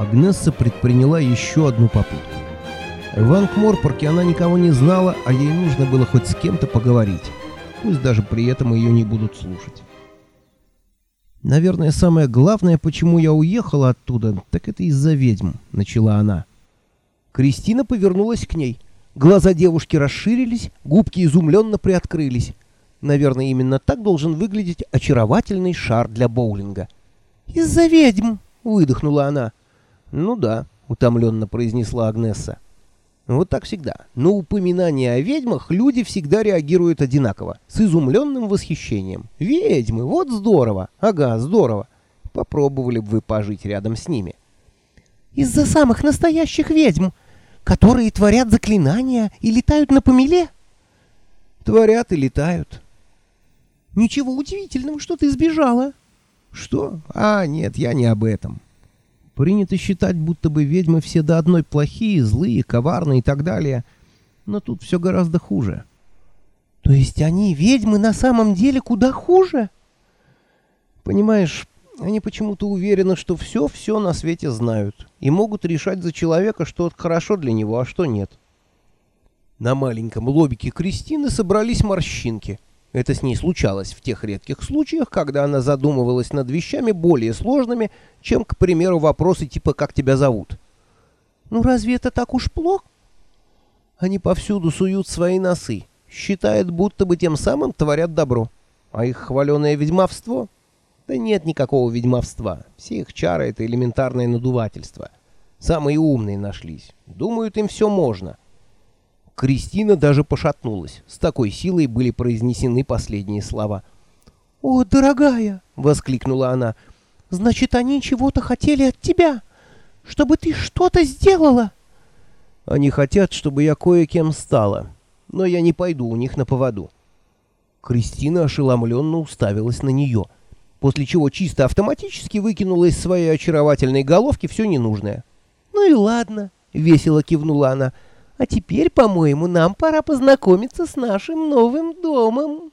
Агнесса предприняла еще одну попытку. В Ангморпорке она никого не знала, а ей нужно было хоть с кем-то поговорить. Пусть даже при этом ее не будут слушать. «Наверное, самое главное, почему я уехала оттуда, так это из-за ведьм», — начала она. Кристина повернулась к ней. Глаза девушки расширились, губки изумленно приоткрылись. Наверное, именно так должен выглядеть очаровательный шар для боулинга. «Из-за ведьм!» — выдохнула она. «Ну да», — утомленно произнесла Агнесса. Вот так всегда. На упоминание о ведьмах люди всегда реагируют одинаково, с изумленным восхищением. «Ведьмы! Вот здорово! Ага, здорово! Попробовали бы вы пожить рядом с ними». «Из-за самых настоящих ведьм, которые творят заклинания и летают на помеле?» «Творят и летают». «Ничего удивительного, что ты сбежала». «Что? А, нет, я не об этом». Принято считать, будто бы ведьмы все до одной плохие, злые, коварные и так далее. Но тут все гораздо хуже. То есть они, ведьмы, на самом деле куда хуже? Понимаешь, они почему-то уверены, что все-все на свете знают и могут решать за человека, что хорошо для него, а что нет. На маленьком лобике Кристины собрались морщинки — это с ней случалось в тех редких случаях, когда она задумывалась над вещами более сложными, чем, к примеру, вопросы типа «как тебя зовут?». «Ну разве это так уж плохо?» Они повсюду суют свои носы, считают, будто бы тем самым творят добро. А их хваленое ведьмовство? Да нет никакого ведьмовства. Все их чары — это элементарное надувательство. Самые умные нашлись. Думают, им все можно. Кристина даже пошатнулась. С такой силой были произнесены последние слова. «О, дорогая!» — воскликнула она. «Значит, они чего-то хотели от тебя, чтобы ты что-то сделала!» «Они хотят, чтобы я кое-кем стала, но я не пойду у них на поводу». Кристина ошеломленно уставилась на нее, после чего чисто автоматически выкинула из своей очаровательной головки все ненужное. «Ну и ладно», — весело кивнула она, — а теперь, по-моему, нам пора познакомиться с нашим новым домом.